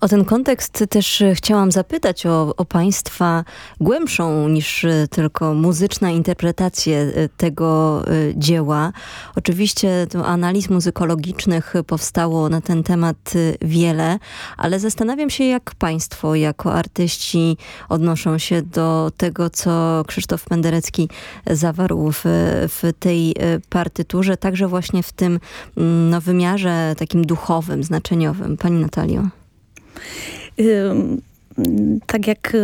O ten kontekst też chciałam zapytać o, o Państwa głębszą niż tylko muzyczna interpretację e, tego e, dzieła. Oczywiście analiz muzykologicznych powstało na ten temat e, wiele, ale zastanawiam się, jak Państwo jako artyści odnoszą się do tego, co Krzysztof Penderecki zawarł w, w tej partyturze, także właśnie w tym mm, no, wymiarze takim duchowym, znaczeniowym. Pani Natalio. Tak jak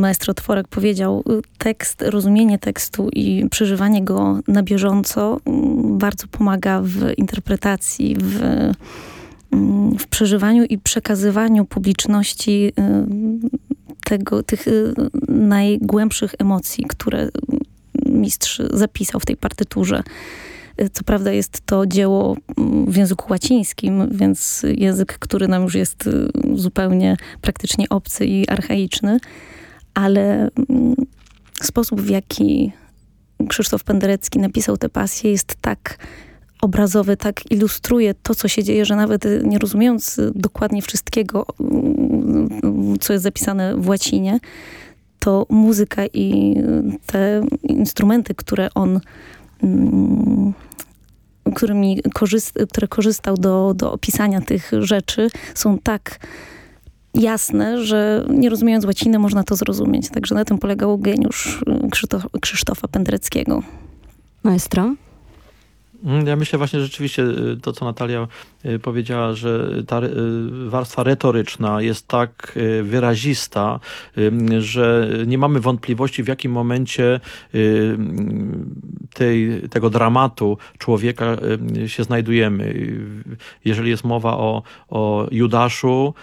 maestro Tworek powiedział, tekst, rozumienie tekstu i przeżywanie go na bieżąco bardzo pomaga w interpretacji, w, w przeżywaniu i przekazywaniu publiczności tego, tych najgłębszych emocji, które mistrz zapisał w tej partyturze. Co prawda jest to dzieło mm, w języku łacińskim, więc język, który nam już jest y, zupełnie praktycznie obcy i archaiczny, ale mm, sposób, w jaki Krzysztof Penderecki napisał tę pasję jest tak obrazowy, tak ilustruje to, co się dzieje, że nawet y, nie rozumiejąc dokładnie wszystkiego, mm, co jest zapisane w łacinie, to muzyka i te instrumenty, które on którymi korzyst, które korzystał do, do opisania tych rzeczy, są tak jasne, że nie rozumiejąc łaciny można to zrozumieć. Także na tym polegał geniusz Krzysztofa Pendreckiego. Maestro? Mm, ja myślę właśnie rzeczywiście y, to, co Natalia y, powiedziała, że ta y, warstwa retoryczna jest tak wyrazista, że nie mamy wątpliwości, w jakim momencie tej, tego dramatu człowieka się znajdujemy. Jeżeli jest mowa o, o Judaszu,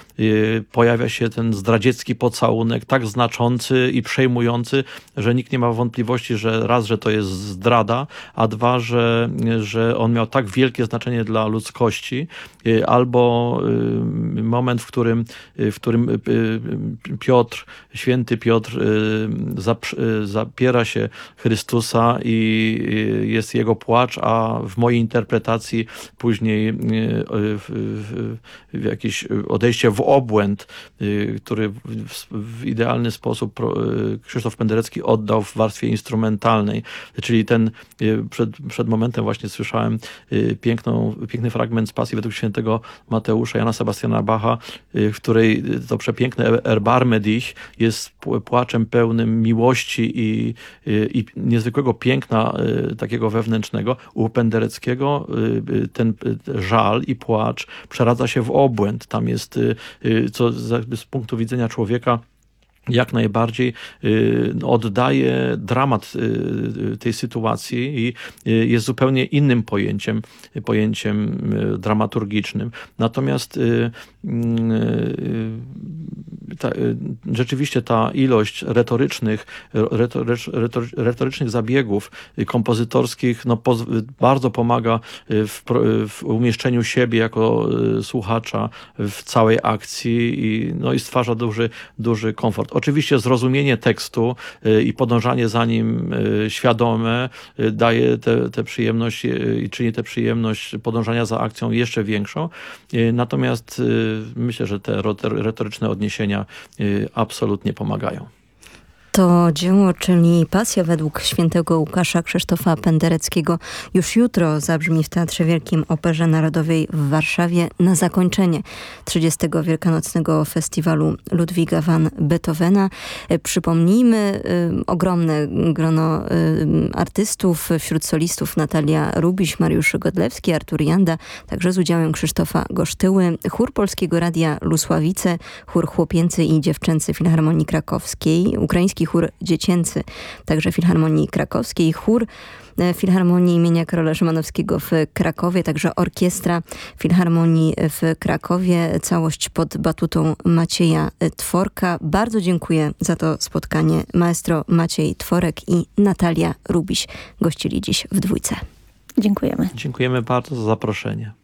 pojawia się ten zdradziecki pocałunek, tak znaczący i przejmujący, że nikt nie ma wątpliwości, że raz, że to jest zdrada, a dwa, że, że on miał tak wielkie znaczenie dla ludzkości, y, albo y, moment, w którym, y, w którym Piotr, święty Piotr zapiera się Chrystusa i jest jego płacz, a w mojej interpretacji później jakieś odejście w obłęd, który w idealny sposób Krzysztof Penderecki oddał w warstwie instrumentalnej. Czyli ten przed, przed momentem właśnie słyszałem y, piękną, piękny fragment z pasji według świętego Mateusza, Jana Sebastiana Bacha, y, w której to przepiękne Erbarme dich jest płaczem pełnym miłości i, y, i niezwykłego piękna takiego wewnętrznego. U Pendereckiego ten żal i płacz przeradza się w obłęd. Tam jest, co z punktu widzenia człowieka, jak najbardziej y, oddaje dramat y, tej sytuacji i y, jest zupełnie innym pojęciem, pojęciem dramaturgicznym. Natomiast ta, rzeczywiście ta ilość retorycznych, retorycznych zabiegów kompozytorskich no, bardzo pomaga w, w umieszczeniu siebie jako słuchacza w całej akcji i, no, i stwarza duży, duży komfort. Oczywiście zrozumienie tekstu i podążanie za nim świadome daje tę przyjemność i czyni tę przyjemność podążania za akcją jeszcze większą. Natomiast myślę, że te retoryczne odniesienia absolutnie pomagają. To dzieło, czyli Pasja według świętego Łukasza Krzysztofa Pendereckiego już jutro zabrzmi w Teatrze Wielkim Operze Narodowej w Warszawie na zakończenie 30. Wielkanocnego Festiwalu Ludwiga van Beethovena. Przypomnijmy, y, ogromne grono y, artystów, wśród solistów Natalia Rubiś, Mariusz Godlewski, Artur Janda, także z udziałem Krzysztofa Gosztyły, chór Polskiego Radia Lusławice, chór chłopięcy i dziewczęcy Filharmonii Krakowskiej, ukraiński Chór Dziecięcy, także Filharmonii Krakowskiej, chór e, Filharmonii imienia Karola Szymanowskiego w Krakowie, także orkiestra Filharmonii w Krakowie, całość pod batutą Macieja Tworka. Bardzo dziękuję za to spotkanie. Maestro Maciej Tworek i Natalia Rubiś gościli dziś w dwójce. Dziękujemy. Dziękujemy bardzo za zaproszenie.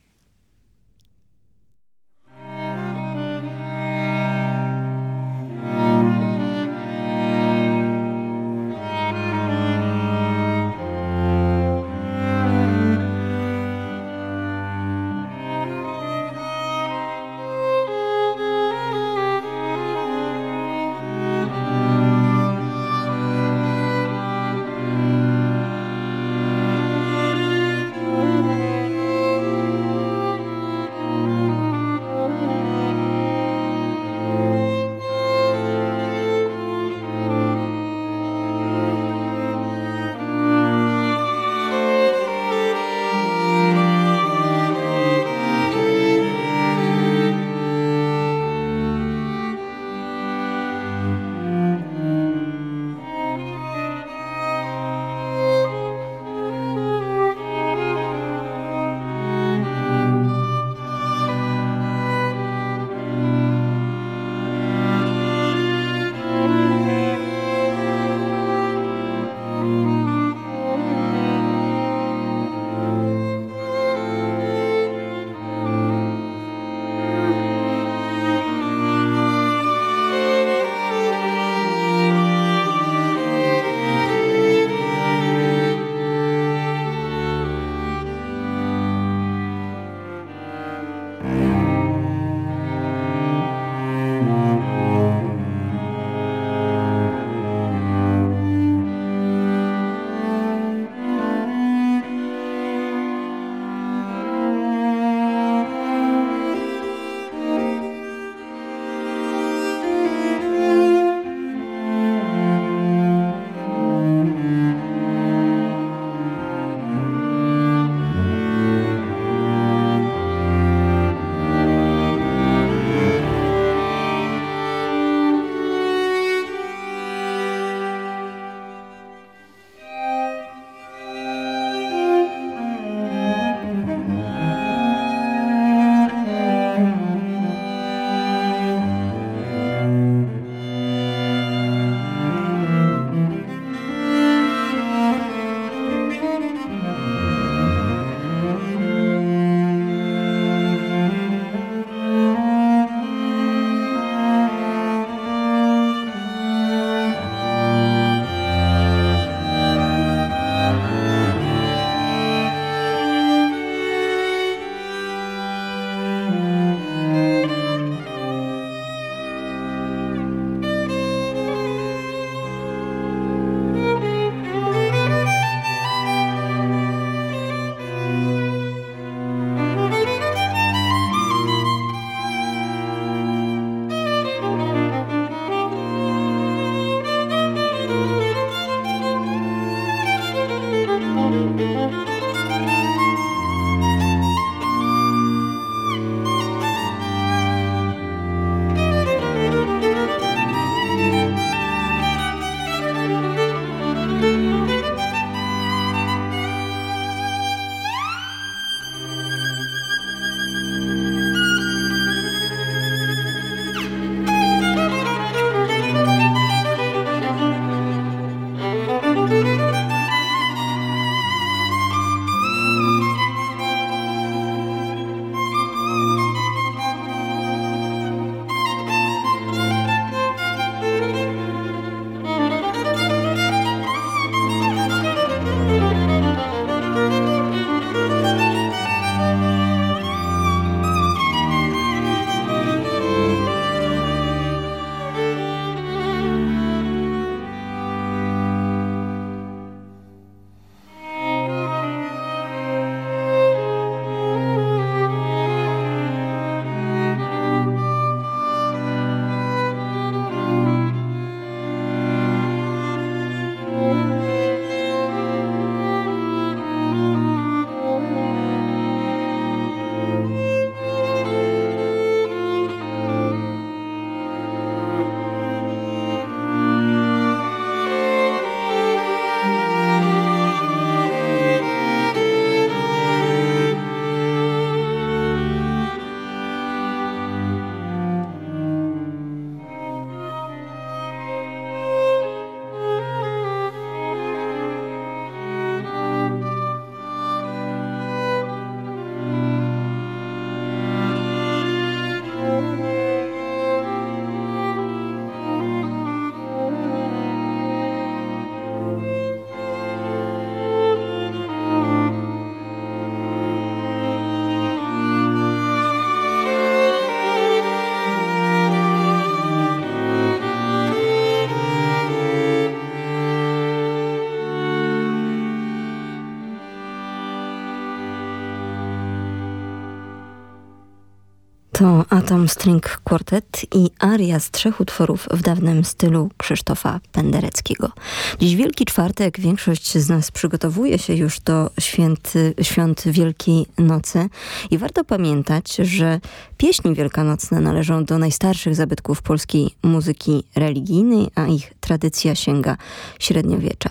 Atom String Quartet i aria z trzech utworów w dawnym stylu Krzysztofa Pendereckiego. Dziś Wielki Czwartek, większość z nas przygotowuje się już do święty, świąt Wielkiej Nocy i warto pamiętać, że pieśni wielkanocne należą do najstarszych zabytków polskiej muzyki religijnej, a ich tradycja sięga średniowiecza.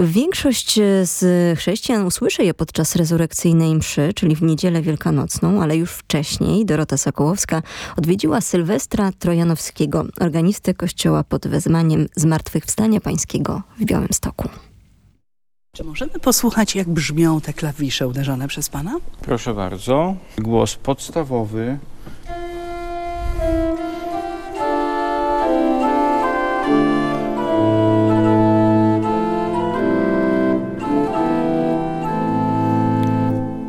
Większość e, z chrześcijan usłyszy je podczas rezurekcyjnej mszy, czyli w niedzielę wielkanocną, ale już wcześniej Dorota Sokołowska odwiedziła Sylwestra Trojanowskiego, organistę kościoła pod wezwaniem Zmartwychwstania Pańskiego w Białymstoku. Czy możemy posłuchać, jak brzmią te klawisze uderzone przez Pana? Proszę bardzo. Głos podstawowy.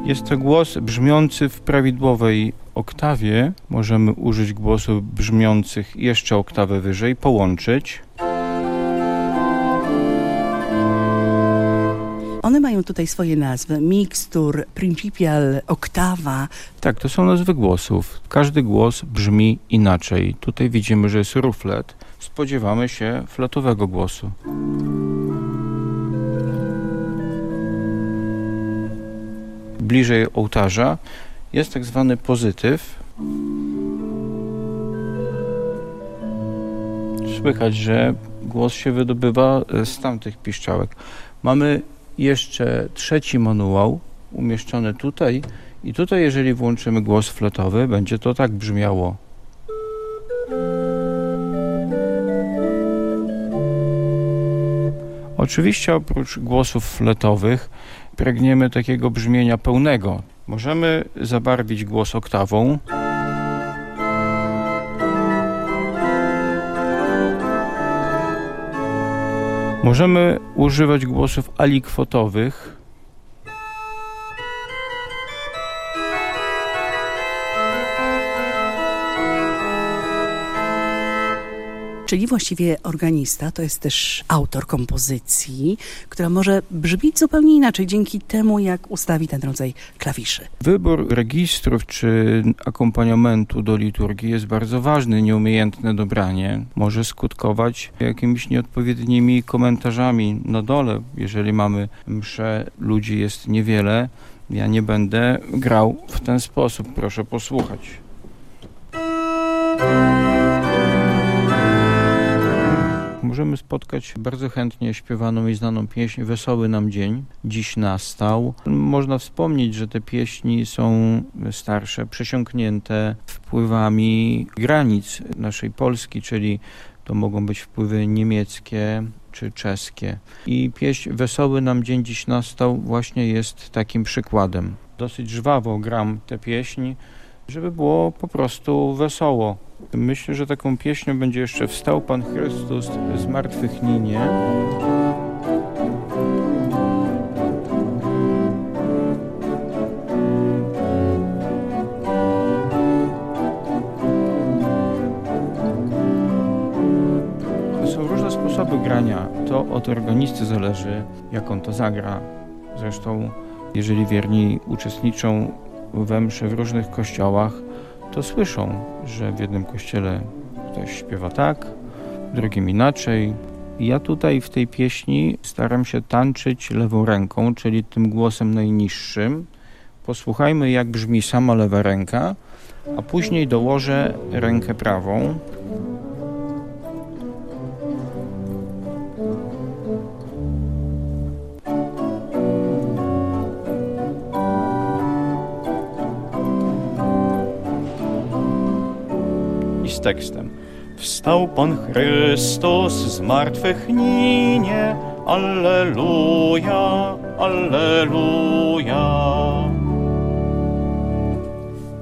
Jest to głos brzmiący w prawidłowej oktawie. Możemy użyć głosów brzmiących jeszcze oktawę wyżej, połączyć. One mają tutaj swoje nazwy. Mikstur, Principial, Oktawa. Tak, to są nazwy głosów. Każdy głos brzmi inaczej. Tutaj widzimy, że jest ruflet. Spodziewamy się fletowego głosu. Bliżej ołtarza jest tak zwany pozytyw. Słychać, że głos się wydobywa z tamtych piszczałek. Mamy jeszcze trzeci manuał umieszczony tutaj i tutaj jeżeli włączymy głos fletowy, będzie to tak brzmiało. Oczywiście oprócz głosów fletowych pragniemy takiego brzmienia pełnego. Możemy zabarwić głos oktawą. Możemy używać głosów alikwotowych. Czyli właściwie organista to jest też autor kompozycji, która może brzmieć zupełnie inaczej dzięki temu, jak ustawi ten rodzaj klawiszy. Wybór registrów czy akompaniamentu do liturgii jest bardzo ważny. Nieumiejętne dobranie może skutkować jakimiś nieodpowiednimi komentarzami na dole. Jeżeli mamy mszę, ludzi jest niewiele, ja nie będę grał w ten sposób. Proszę posłuchać. Możemy spotkać bardzo chętnie śpiewaną i znaną pieśń Wesoły nam dzień, dziś nastał. Można wspomnieć, że te pieśni są starsze, przesiąknięte wpływami granic naszej Polski, czyli to mogą być wpływy niemieckie czy czeskie. I pieśń Wesoły nam dzień dziś nastał właśnie jest takim przykładem. Dosyć żwawo gram tę pieśń, żeby było po prostu wesoło. Myślę, że taką pieśnią będzie jeszcze Wstał Pan Chrystus z martwych ninie. Są różne sposoby grania. To od organisty zależy, jak on to zagra. Zresztą, jeżeli wierni uczestniczą we mszy w różnych kościołach, to słyszą, że w jednym kościele ktoś śpiewa tak, w drugim inaczej. Ja tutaj w tej pieśni staram się tańczyć lewą ręką, czyli tym głosem najniższym. Posłuchajmy, jak brzmi sama lewa ręka, a później dołożę rękę prawą. Tekstem. Wstał Pan Chrystus z martwych ninie, Alleluja, Alleluja.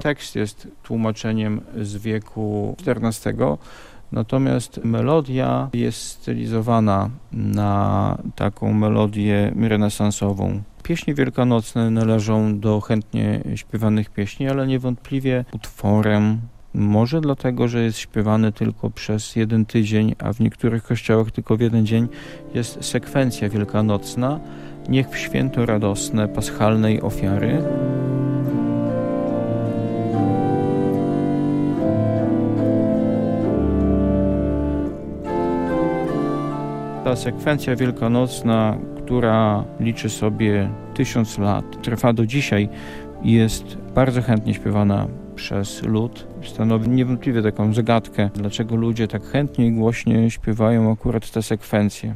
Tekst jest tłumaczeniem z wieku XIV, natomiast melodia jest stylizowana na taką melodię renesansową. Pieśni wielkanocne należą do chętnie śpiewanych pieśni, ale niewątpliwie utworem może dlatego, że jest śpiewany tylko przez jeden tydzień, a w niektórych kościołach tylko w jeden dzień jest sekwencja wielkanocna. Niech w święto radosne paschalnej ofiary. Ta sekwencja wielkanocna, która liczy sobie tysiąc lat, trwa do dzisiaj, jest bardzo chętnie śpiewana przez lud. Stanowi niewątpliwie taką zagadkę, dlaczego ludzie tak chętnie i głośnie śpiewają akurat te sekwencje.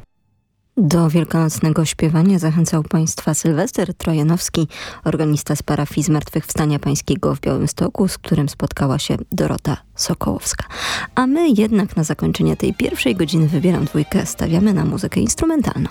Do wielkanocnego śpiewania zachęcał Państwa Sylwester Trojanowski, organista z parafii Zmartwychwstania Pańskiego w Białymstoku, z którym spotkała się Dorota Sokołowska. A my jednak na zakończenie tej pierwszej godziny Wybieram Dwójkę stawiamy na muzykę instrumentalną.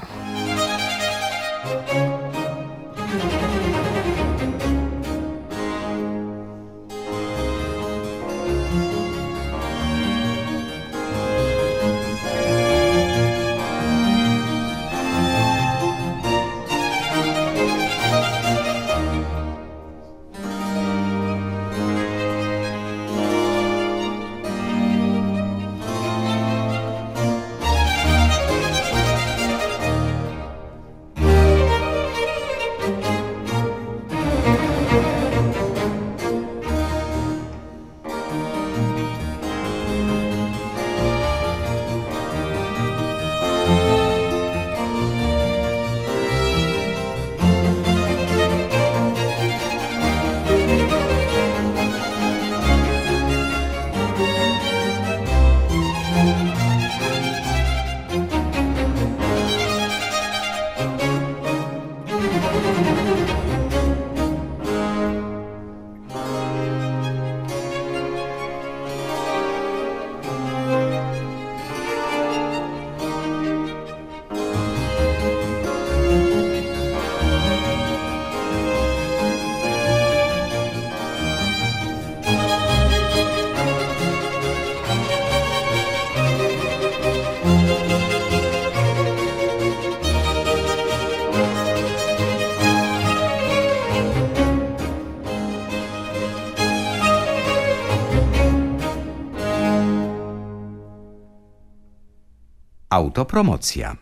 Autopromocja.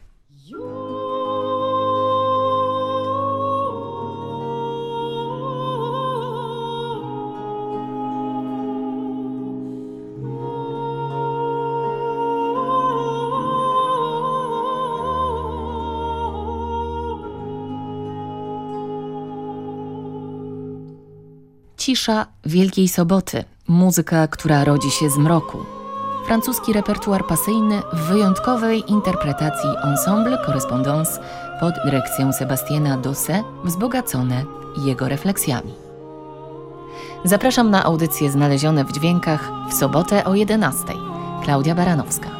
Cisza Wielkiej Soboty. Muzyka, która rodzi się z mroku francuski repertuar pasyjny w wyjątkowej interpretacji Ensemble Correspondance pod dyrekcją Sebastiana Dosse, wzbogacone jego refleksjami. Zapraszam na audycje znalezione w dźwiękach w sobotę o 11. Klaudia Baranowska.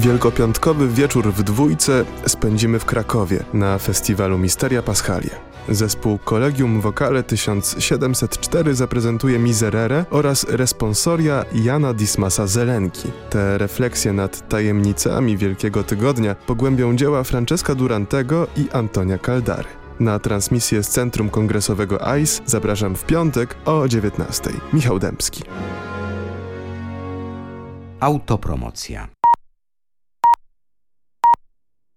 Wielkopiątkowy wieczór w dwójce spędzimy w Krakowie na festiwalu Misteria Paschalie. Zespół Collegium Vocale 1704 zaprezentuje Miserere oraz responsoria Jana Dismasa Zelenki. Te refleksje nad tajemnicami Wielkiego Tygodnia pogłębią dzieła Francesca Durantego i Antonia Caldary. Na transmisję z Centrum Kongresowego ICE zapraszam w piątek o 19. Michał Dębski. Autopromocja.